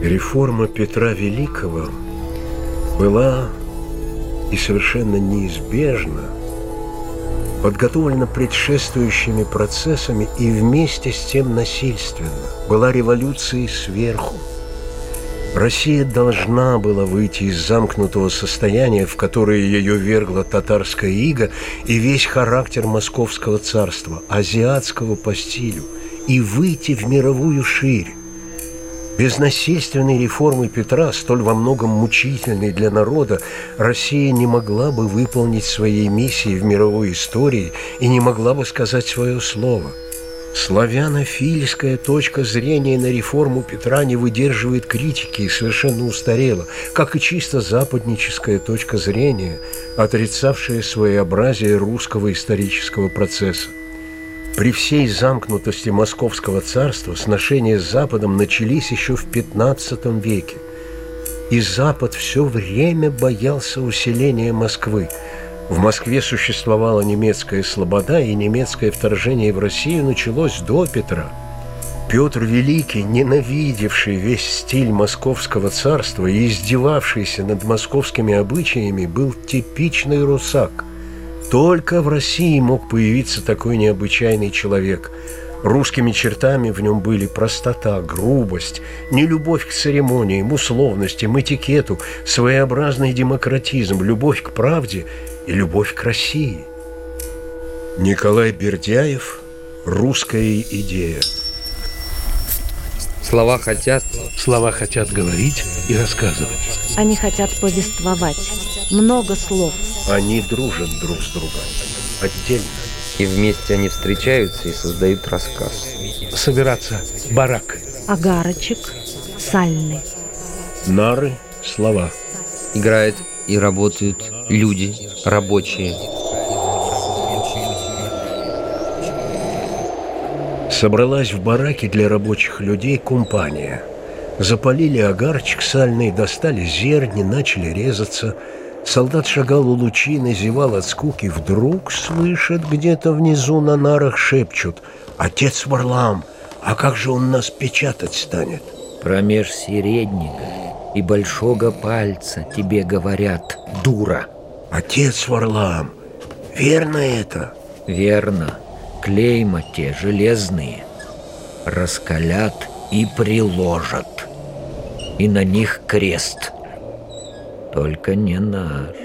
Реформа Петра Великого была и совершенно неизбежна подготовлена предшествующими процессами и вместе с тем насильственно. Была революцией сверху. Россия должна была выйти из замкнутого состояния, в которое ее вергла татарская ига и весь характер московского царства, азиатского по стилю, и выйти в мировую ширь. Без насильственной реформы Петра, столь во многом мучительной для народа, Россия не могла бы выполнить своей миссии в мировой истории и не могла бы сказать свое слово – Славянофильская точка зрения на реформу Петра не выдерживает критики и совершенно устарела, как и чисто западническая точка зрения, отрицавшая своеобразие русского исторического процесса. При всей замкнутости Московского царства сношения с Западом начались еще в XV веке. И Запад все время боялся усиления Москвы – в Москве существовала немецкая слобода, и немецкое вторжение в Россию началось до Петра. Петр Великий, ненавидевший весь стиль московского царства и издевавшийся над московскими обычаями, был типичный русак. Только в России мог появиться такой необычайный человек – Русскими чертами в нем были простота, грубость, нелюбовь к церемониям, условностям, этикету, своеобразный демократизм, любовь к правде и любовь к России. Николай Бердяев «Русская идея». Слова хотят... Слова хотят говорить и рассказывать. Они хотят повествовать. Много слов. Они дружат друг с другом. Отдельно. И вместе они встречаются и создают рассказ. Собираться. Барак. Агарочек. Сальный. Нары. Слова. Играют и работают люди, рабочие. Собралась в бараке для рабочих людей компания. Запалили огарчик сальный, достали зерни, начали резаться. Солдат шагал у лучины, зевал от скуки. Вдруг слышит где-то внизу на нарах шепчут. «Отец Варлам, а как же он нас печатать станет?» Промеж середника и большого пальца тебе говорят «дура». Отец Варлам, верно это? Верно. Клейма те железные. Раскалят и приложат. И на них крест. Только не наш,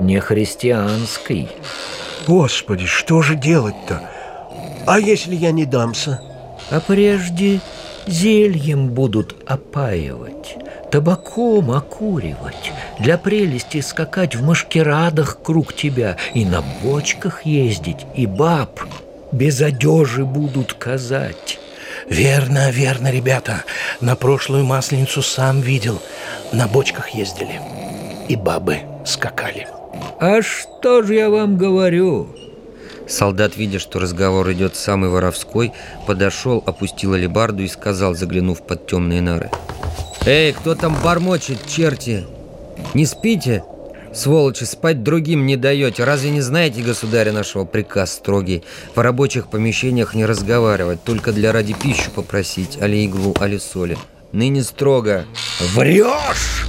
не христианский. Господи, что же делать-то? А если я не дамся? А прежде зельем будут опаивать табаком окуривать, для прелести скакать в машкерадах круг тебя и на бочках ездить, и баб без одежи будут казать. Верно, верно, ребята. На прошлую масленицу сам видел. На бочках ездили. И бабы скакали. А что же я вам говорю? Солдат, видя, что разговор идет самый воровской, подошел, опустил алебарду и сказал, заглянув под темные нары. Эй, кто там бормочет, черти? Не спите? Сволочи, спать другим не даете. Разве не знаете, государя нашего, приказ строгий? В рабочих помещениях не разговаривать, только для ради пищу попросить, али иглу, али соли. Ныне строго. Врешь!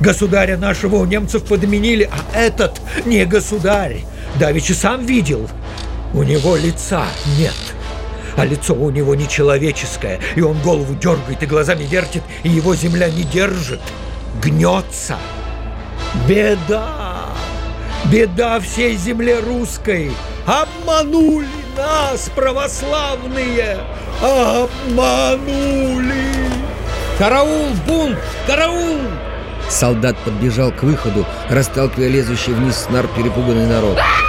Государя нашего у немцев подменили, а этот не государь. Давичи сам видел. У него лица нет а лицо у него нечеловеческое, и он голову дергает и глазами вертит, и его земля не держит, гнется. Беда! Беда всей земле русской! Обманули нас, православные! Обманули! Караул, бунт! Караул! Солдат подбежал к выходу, расталкивая лезущий вниз снар перепуганный народ. А!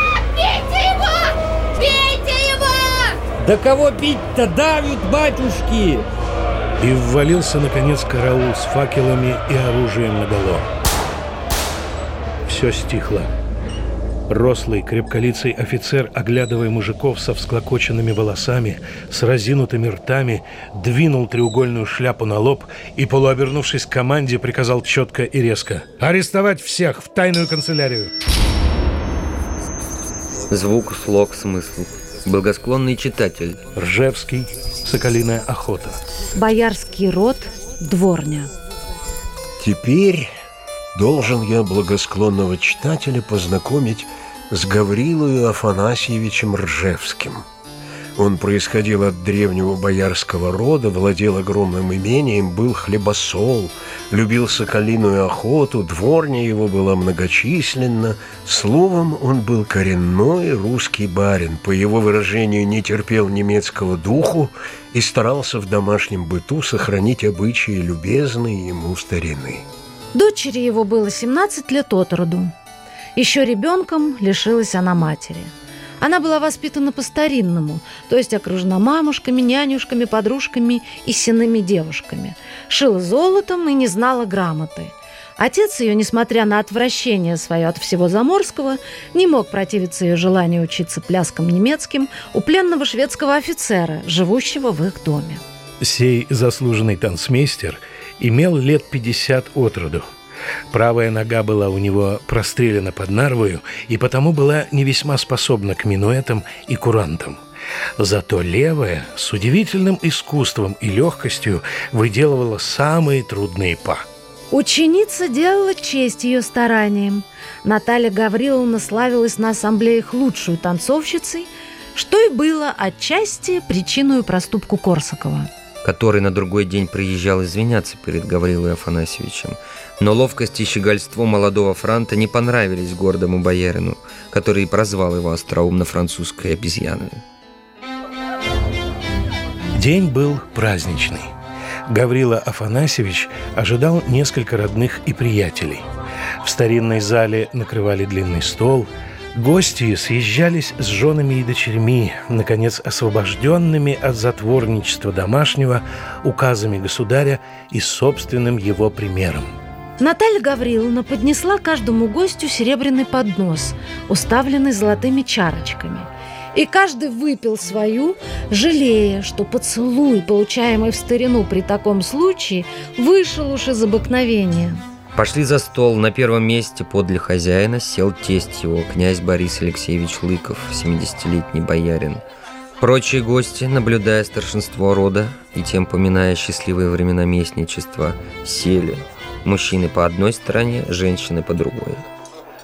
Да кого бить-то давят, батюшки? И ввалился, наконец, караул с факелами и оружием наголо. Все стихло. Рослый, крепколицый офицер, оглядывая мужиков со всклокоченными волосами, с разинутыми ртами, двинул треугольную шляпу на лоб и, полуобернувшись к команде, приказал четко и резко «Арестовать всех в тайную канцелярию!» Звук, слог, смысл – Благосклонный читатель. Ржевский. Соколиная охота. Боярский род. Дворня. Теперь должен я благосклонного читателя познакомить с Гаврилою Афанасьевичем Ржевским – он происходил от древнего боярского рода, владел огромным имением, был хлебосол, любил соколиную охоту, дворня его была многочисленна. Словом, он был коренной русский барин, по его выражению не терпел немецкого духу и старался в домашнем быту сохранить обычаи любезные ему старины. Дочери его было 17 лет от роду. Еще ребенком лишилась она матери – она была воспитана по-старинному, то есть окружена мамушками, нянюшками, подружками и сенными девушками. Шила золотом и не знала грамоты. Отец ее, несмотря на отвращение свое от всего заморского, не мог противиться ее желанию учиться пляскам немецким у пленного шведского офицера, живущего в их доме. Сей заслуженный танцмейстер имел лет 50 от роду. Правая нога была у него прострелена под нарвою и потому была не весьма способна к минуэтам и курантам. Зато левая с удивительным искусством и легкостью выделывала самые трудные па. Ученица делала честь ее стараниям. Наталья Гавриловна славилась на ассамблеях лучшую танцовщицей, что и было отчасти причиной проступку Корсакова который на другой день приезжал извиняться перед Гаврилой Афанасьевичем. Но ловкость и щегольство молодого франта не понравились гордому боярину, который прозвал его остроумно французской обезьяной. День был праздничный. Гаврила Афанасьевич ожидал несколько родных и приятелей. В старинной зале накрывали длинный стол – Гости съезжались с женами и дочерьми, наконец освобожденными от затворничества домашнего указами государя и собственным его примером. Наталья Гавриловна поднесла каждому гостю серебряный поднос, уставленный золотыми чарочками. И каждый выпил свою, жалея, что поцелуй, получаемый в старину при таком случае, вышел уж из обыкновения – Пошли за стол. На первом месте подле хозяина сел тесть его, князь Борис Алексеевич Лыков, 70-летний боярин. Прочие гости, наблюдая старшинство рода и тем поминая счастливые времена местничества, сели. Мужчины по одной стороне, женщины по другой.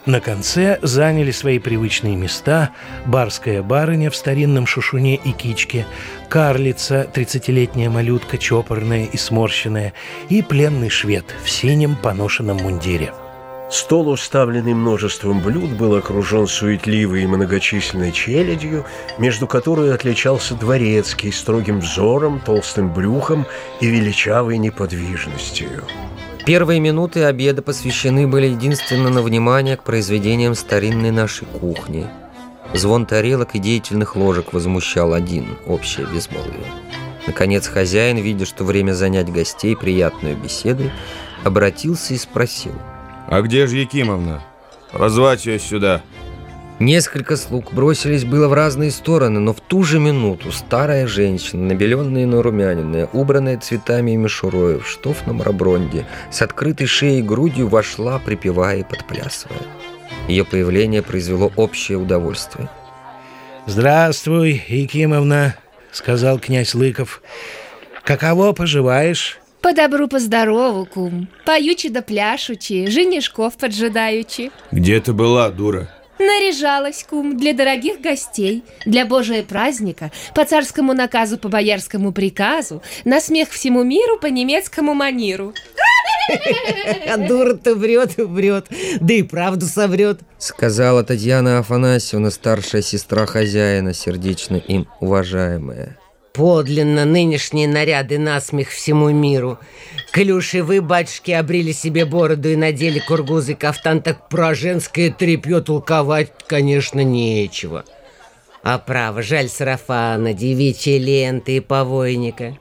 На конце заняли свои привычные места барская барыня в старинном шушуне и кичке, карлица, тридцатилетняя малютка, чопорная и сморщенная, и пленный швед в синем поношенном мундире. Стол, уставленный множеством блюд, был окружен суетливой и многочисленной челядью, между которой отличался дворецкий строгим взором, толстым брюхом и величавой неподвижностью. Первые минуты обеда посвящены были единственно на внимание к произведениям старинной нашей кухни. Звон тарелок и деятельных ложек возмущал один – общее безмолвие. Наконец хозяин, видя, что время занять гостей приятную беседой, обратился и спросил. «А где же Якимовна? Позвать ее сюда!» Несколько слуг бросились было в разные стороны, но в ту же минуту старая женщина, набеленная и нарумяненная, убранная цветами и мишурой, в штофном рабронде, с открытой шеей и грудью вошла, припевая и подплясывая. Ее появление произвело общее удовольствие. «Здравствуй, Якимовна», — сказал князь Лыков. «Каково поживаешь?» По добру, по здорову, кум. Поючи да пляшучи, женишков поджидаючи. Где ты была, дура? Наряжалась, кум, для дорогих гостей, для Божия праздника, по царскому наказу, по боярскому приказу, на смех всему миру по немецкому маниру. А дура-то врет и врет, да и правду соврет. Сказала Татьяна Афанасьевна, старшая сестра хозяина, сердечно им уважаемая. Подлинно нынешние наряды насмех всему миру. Клюши вы, батюшки, обрили себе бороду и надели кургузы кафтан, так про женское тряпье толковать, конечно, нечего. А право, жаль сарафана, девичьи ленты и повойника.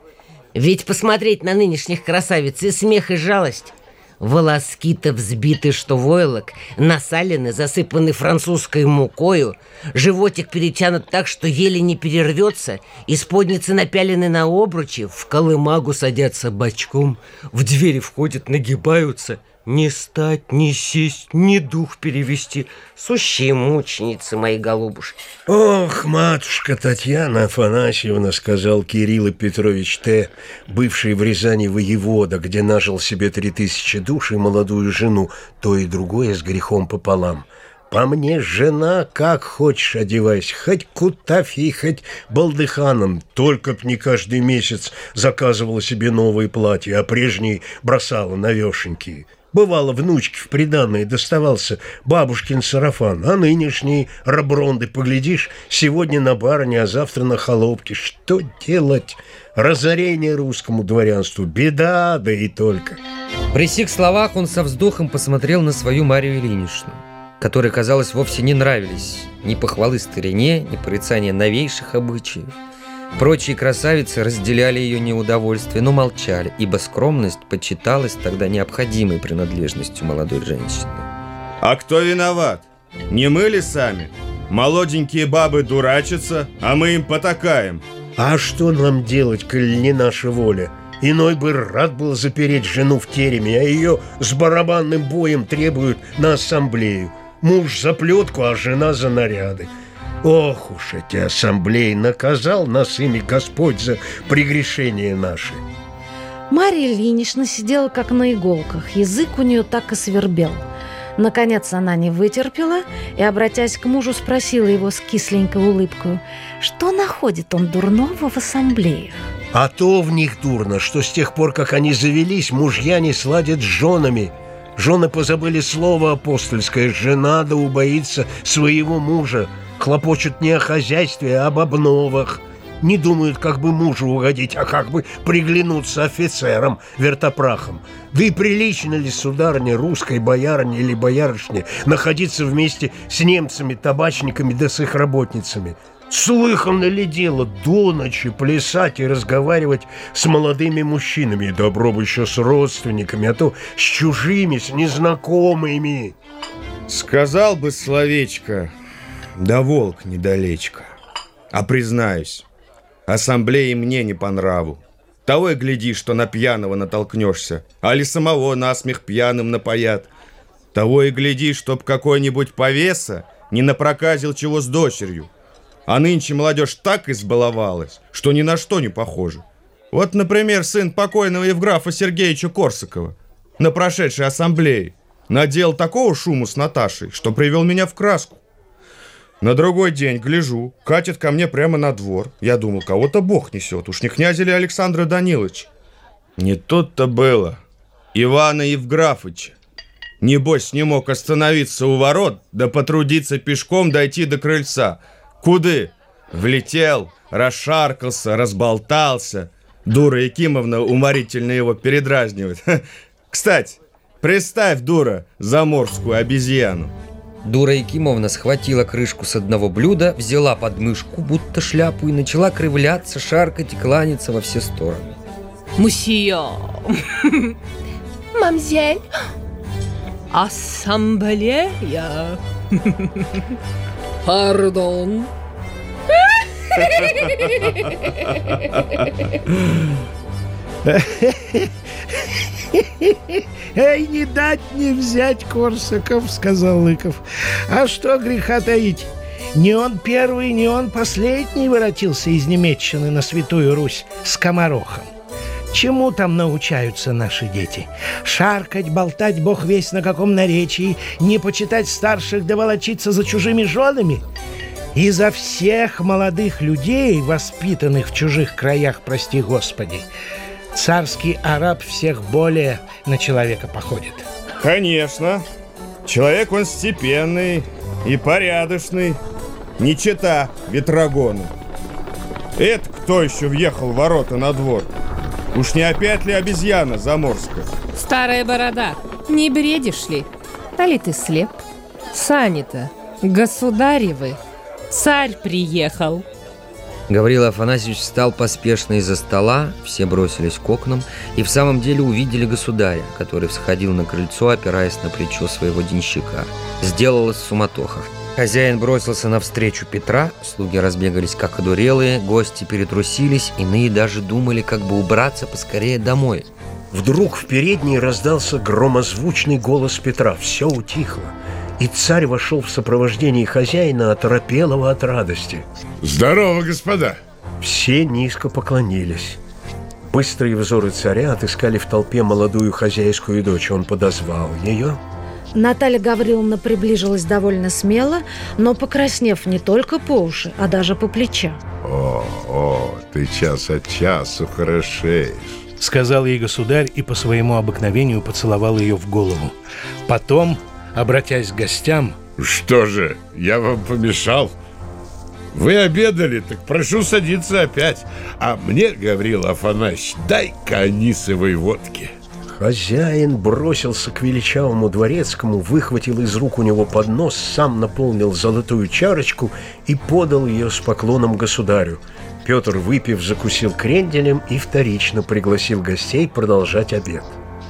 Ведь посмотреть на нынешних красавиц и смех, и жалость. Волоски-то взбиты, что войлок, насалены, засыпаны французской мукою, животик перетянут так, что еле не перервется, исподницы напялены на обручи, в колымагу садятся бочком, в двери входят, нагибаются. Не стать, не сесть, ни дух перевести. Сущие мученицы мои голубушки. Ох, матушка Татьяна Афанасьевна, сказал Кирилл Петрович Т., бывший в Рязани воевода, где нажил себе три тысячи душ и молодую жену, то и другое с грехом пополам. По мне, жена, как хочешь одевайся, хоть кутафий, хоть балдыханом, только б не каждый месяц заказывала себе новые платья, а прежние бросала новешенькие. Бывало, внучке в приданное доставался бабушкин сарафан, а нынешние рабронды, поглядишь, сегодня на барыне, а завтра на холопке. Что делать? Разорение русскому дворянству, беда, да и только. При сих словах он со вздохом посмотрел на свою Марию Ильиничну, которой, казалось, вовсе не нравились ни похвалы старине, ни порицания новейших обычаев. Прочие красавицы разделяли ее неудовольствие, но молчали, ибо скромность почиталась тогда необходимой принадлежностью молодой женщины. А кто виноват? Не мы ли сами? Молоденькие бабы дурачатся, а мы им потакаем. А что нам делать, коль не наша воля? Иной бы рад был запереть жену в тереме, а ее с барабанным боем требуют на ассамблею. Муж за плетку, а жена за наряды. Ох уж эти ассамблеи, наказал нас ими Господь за прегрешение наши. Марья Ильинична сидела как на иголках, язык у нее так и свербел. Наконец она не вытерпела и, обратясь к мужу, спросила его с кисленькой улыбкой, что находит он дурного в ассамблеях. А то в них дурно, что с тех пор, как они завелись, мужья не сладят с женами. Жены позабыли слово апостольское «жена да убоится своего мужа», хлопочут не о хозяйстве, а об обновах. Не думают, как бы мужу угодить, а как бы приглянуться офицерам, вертопрахом. Да и прилично ли, сударыне, русской боярыне или боярышне находиться вместе с немцами, табачниками да с их работницами? Слыхано ли дело до ночи плясать и разговаривать с молодыми мужчинами, добро бы еще с родственниками, а то с чужими, с незнакомыми? Сказал бы словечко, да волк недалечко. А признаюсь, ассамблеи мне не по нраву. Того и гляди, что на пьяного натолкнешься, али самого насмех пьяным напоят. Того и гляди, чтоб какой-нибудь повеса не напроказил чего с дочерью. А нынче молодежь так избаловалась, что ни на что не похоже. Вот, например, сын покойного Евграфа Сергеевича Корсакова на прошедшей ассамблее надел такого шуму с Наташей, что привел меня в краску. На другой день, гляжу, катит ко мне прямо на двор. Я думал, кого-то Бог несет, уж не князь или Александра Данилович. Не тут-то было. Ивана Евграфыча. Небось, не мог остановиться у ворот, да потрудиться пешком дойти до крыльца. Куды? Влетел, расшаркался, разболтался. Дура Якимовна уморительно его передразнивает. Кстати, представь, дура, заморскую обезьяну. Дура Якимовна схватила крышку с одного блюда, взяла под мышку, будто шляпу, и начала кривляться, шаркать и кланяться во все стороны. Мусье! Мамзель! Ассамблея! Пардон! Эй, не дать не взять Корсаков, сказал Лыков. А что греха таить? Не он первый, не он последний воротился из Немеччины на Святую Русь с комарохом. Чему там научаются наши дети? Шаркать, болтать бог весь на каком наречии, не почитать старших да волочиться за чужими женами? И за всех молодых людей, воспитанных в чужих краях, прости Господи, царский араб всех более на человека походит. Конечно. Человек он степенный и порядочный. Не чита ветрогону. Это кто еще въехал в ворота на двор? Уж не опять ли обезьяна заморская? Старая борода, не бредишь ли? Али ты слеп? Сани-то государевы. Царь приехал. Гаврил Афанасьевич встал поспешно из-за стола, все бросились к окнам и в самом деле увидели государя, который всходил на крыльцо, опираясь на плечо своего денщика. Сделалась суматоха. Хозяин бросился навстречу Петра, слуги разбегались как одурелые, гости перетрусились, иные даже думали, как бы убраться поскорее домой. Вдруг в передней раздался громозвучный голос Петра. Все утихло. И царь вошел в сопровождении хозяина, оторопелого от радости. Здорово, господа! Все низко поклонились. Быстрые взоры царя отыскали в толпе молодую хозяйскую дочь. Он подозвал ее. Наталья Гавриловна приближилась довольно смело, но покраснев не только по уши, а даже по плеча. О, о, ты час от часу хорошеешь. Сказал ей государь и по своему обыкновению поцеловал ее в голову. Потом, обратясь к гостям... Что же, я вам помешал? Вы обедали, так прошу садиться опять. А мне, Гаврил Афанасьевич, дай-ка анисовой водки. Хозяин бросился к величавому дворецкому, выхватил из рук у него поднос, сам наполнил золотую чарочку и подал ее с поклоном государю. Петр, выпив, закусил кренделем и вторично пригласил гостей продолжать обед.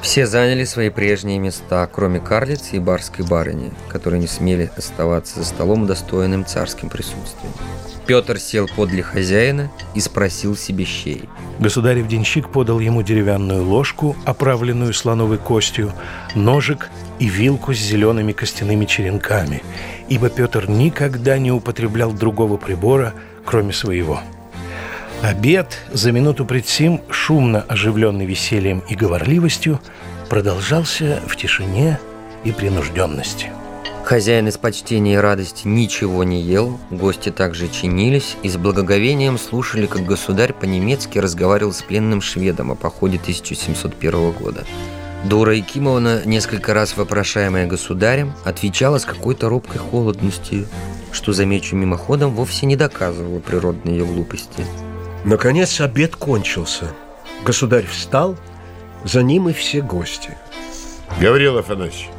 Все заняли свои прежние места, кроме карлицы и барской барыни, которые не смели оставаться за столом удостоенным царским присутствием. Петр сел подле хозяина и спросил себе щей. Государев денщик подал ему деревянную ложку, оправленную слоновой костью, ножик и вилку с зелеными костяными черенками, ибо Петр никогда не употреблял другого прибора, кроме своего. Обед, за минуту пред сим, шумно оживленный весельем и говорливостью, продолжался в тишине и принужденности. Хозяин из почтения и радости ничего не ел, гости также чинились и с благоговением слушали, как государь по-немецки разговаривал с пленным шведом о походе 1701 года. Дура Якимовна, несколько раз вопрошаемая государем, отвечала с какой-то робкой холодностью, что, замечу мимоходом, вовсе не доказывало природной ее глупости. Наконец обед кончился. Государь встал, за ним и все гости. Гаврил Афанасьевич,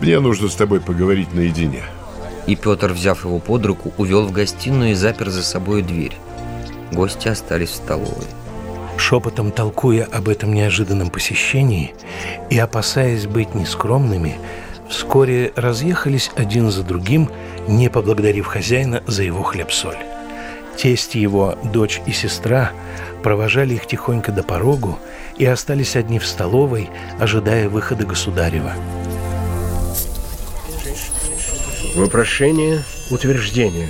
мне нужно с тобой поговорить наедине. И Петр, взяв его под руку, увел в гостиную и запер за собой дверь. Гости остались в столовой. Шепотом толкуя об этом неожиданном посещении и опасаясь быть нескромными, вскоре разъехались один за другим, не поблагодарив хозяина за его хлеб-соль. Тесть его, дочь и сестра провожали их тихонько до порогу и остались одни в столовой, ожидая выхода государева. Вопрошение, утверждение.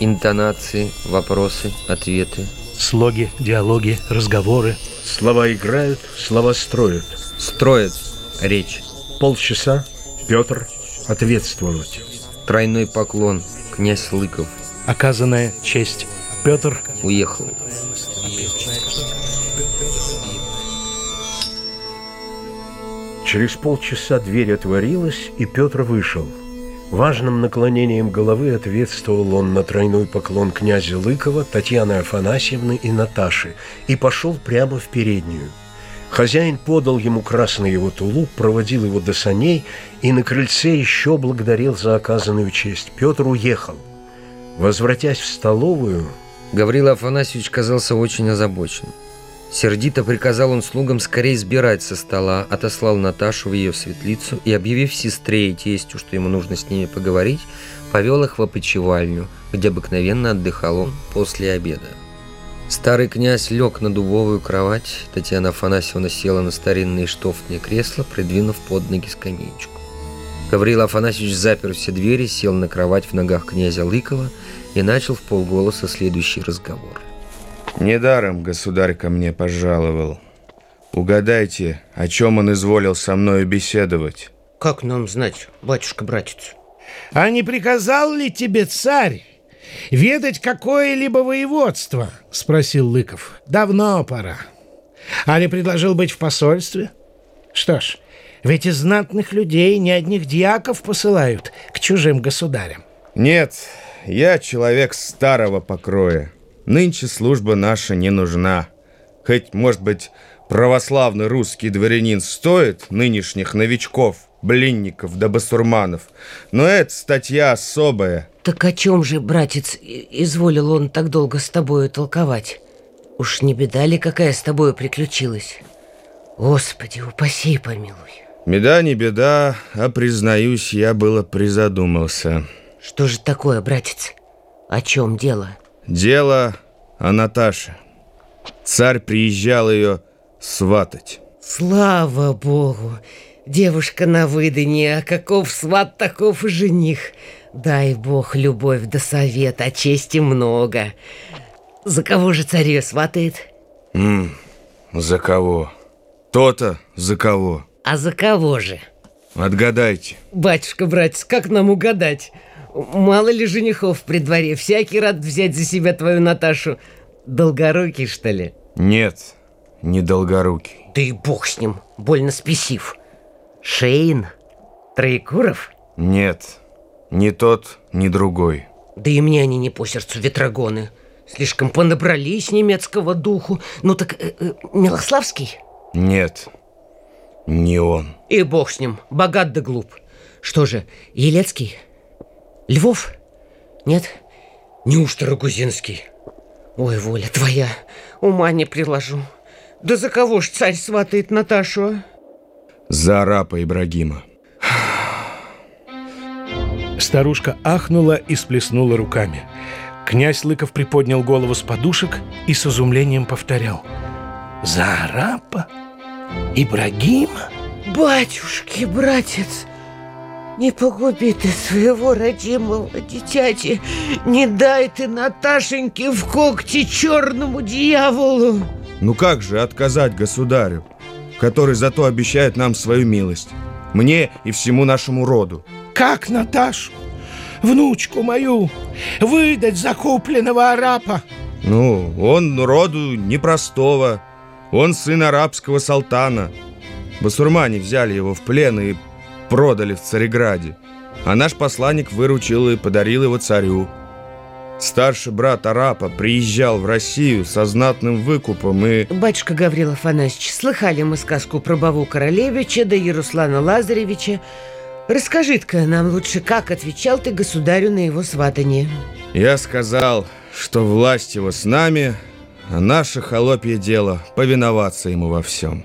Интонации, вопросы, ответы. Слоги, диалоги, разговоры. Слова играют, слова строят. Строят речь. Полчаса. Петр ответствовать. Тройной поклон. Князь Лыков. Оказанная честь. Петр уехал. Через полчаса дверь отворилась, и Петр вышел. Важным наклонением головы ответствовал он на тройной поклон князя Лыкова, Татьяны Афанасьевны и Наташи и пошел прямо в переднюю. Хозяин подал ему красный его тулуп, проводил его до саней и на крыльце еще благодарил за оказанную честь. Петр уехал. Возвратясь в столовую... Гаврил Афанасьевич казался очень озабочен. Сердито приказал он слугам скорее сбирать со стола, отослал Наташу в ее светлицу и, объявив сестре и тестю, что ему нужно с ними поговорить, повел их в опочивальню, где обыкновенно отдыхал он после обеда. Старый князь лег на дубовую кровать, Татьяна Афанасьевна села на старинные штофные кресла, придвинув под ноги скамеечку. Гаврил Афанасьевич запер все двери, сел на кровать в ногах князя Лыкова и начал в полголоса следующий разговор. Недаром государь ко мне пожаловал. Угадайте, о чем он изволил со мною беседовать. Как нам знать, батюшка-братец? А не приказал ли тебе царь ведать какое-либо воеводство? Спросил Лыков. Давно пора. А не предложил быть в посольстве? Что ж, ведь из знатных людей не одних дьяков посылают к чужим государям. Нет, я человек старого покроя. Нынче служба наша не нужна. Хоть, может быть, православный русский дворянин стоит нынешних новичков, блинников да басурманов, но эта статья особая. Так о чем же, братец, изволил он так долго с тобою толковать? Уж не беда ли, какая с тобою приключилась? Господи, упаси и помилуй. Беда не беда, а, признаюсь, я было призадумался. Что же такое, братец? О чем дело? Дело о Наташе. Царь приезжал ее сватать. Слава богу! Девушка на выданье, а каков сват, таков и жених. Дай бог любовь да совет, а чести много. За кого же царю сватает? М, за кого? То-то за кого? А за кого же? Отгадайте. Батюшка, братец, как нам угадать? Мало ли женихов при дворе, всякий рад взять за себя твою Наташу. Долгорукий, что ли? Нет, не долгорукий. Да и бог с ним, больно спесив. Шейн? Троекуров? Нет, ни тот, ни другой. Да и мне они не по сердцу ветрогоны. Слишком понабрались немецкого духу. Ну так, э, э, Милославский? Нет, не он. И бог с ним, богат да глуп. Что же, Елецкий? Львов? Нет? Неужто Рогузинский? Ой, воля твоя, ума не приложу. Да за кого ж царь сватает Наташу, а? За арапа Ибрагима. Старушка ахнула и сплеснула руками. Князь Лыков приподнял голову с подушек и с изумлением повторял. «За арапа? Ибрагима?» Батюшки, братец, не погуби ты своего родимого дитяти, не дай ты Наташеньке в когти черному дьяволу. Ну как же отказать государю, который зато обещает нам свою милость? Мне и всему нашему роду. Как Наташу, внучку мою, выдать за купленного арапа? Ну, он роду непростого. Он сын арабского султана. Басурмане взяли его в плен и продали в Цареграде. А наш посланник выручил и подарил его царю. Старший брат Арапа приезжал в Россию со знатным выкупом и... Батюшка Гаврил Афанасьевич, слыхали мы сказку про Баву Королевича да Яруслана Лазаревича. Расскажи-ка нам лучше, как отвечал ты государю на его сватание. Я сказал, что власть его с нами, а наше холопье дело повиноваться ему во всем.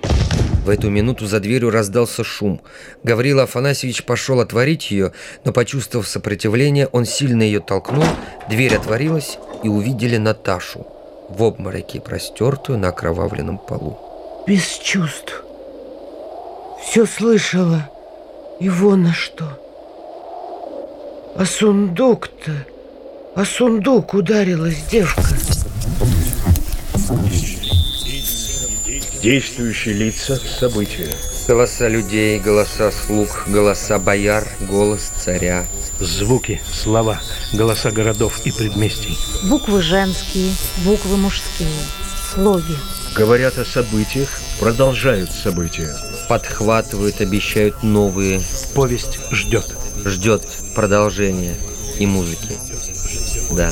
В эту минуту за дверью раздался шум. Гаврила Афанасьевич пошел отворить ее, но, почувствовав сопротивление, он сильно ее толкнул, дверь отворилась, и увидели Наташу в обмороке, простертую на окровавленном полу. Без чувств. Все слышала. И вон на что. А сундук-то... А сундук ударилась девка. Действующие лица, события. Голоса людей, голоса слуг, голоса бояр, голос царя. Звуки, слова, голоса городов и предместий. Буквы женские, буквы мужские. Слоги. Говорят о событиях, продолжают события. Подхватывают, обещают новые. Повесть ждет. Ждет продолжения и музыки. Да.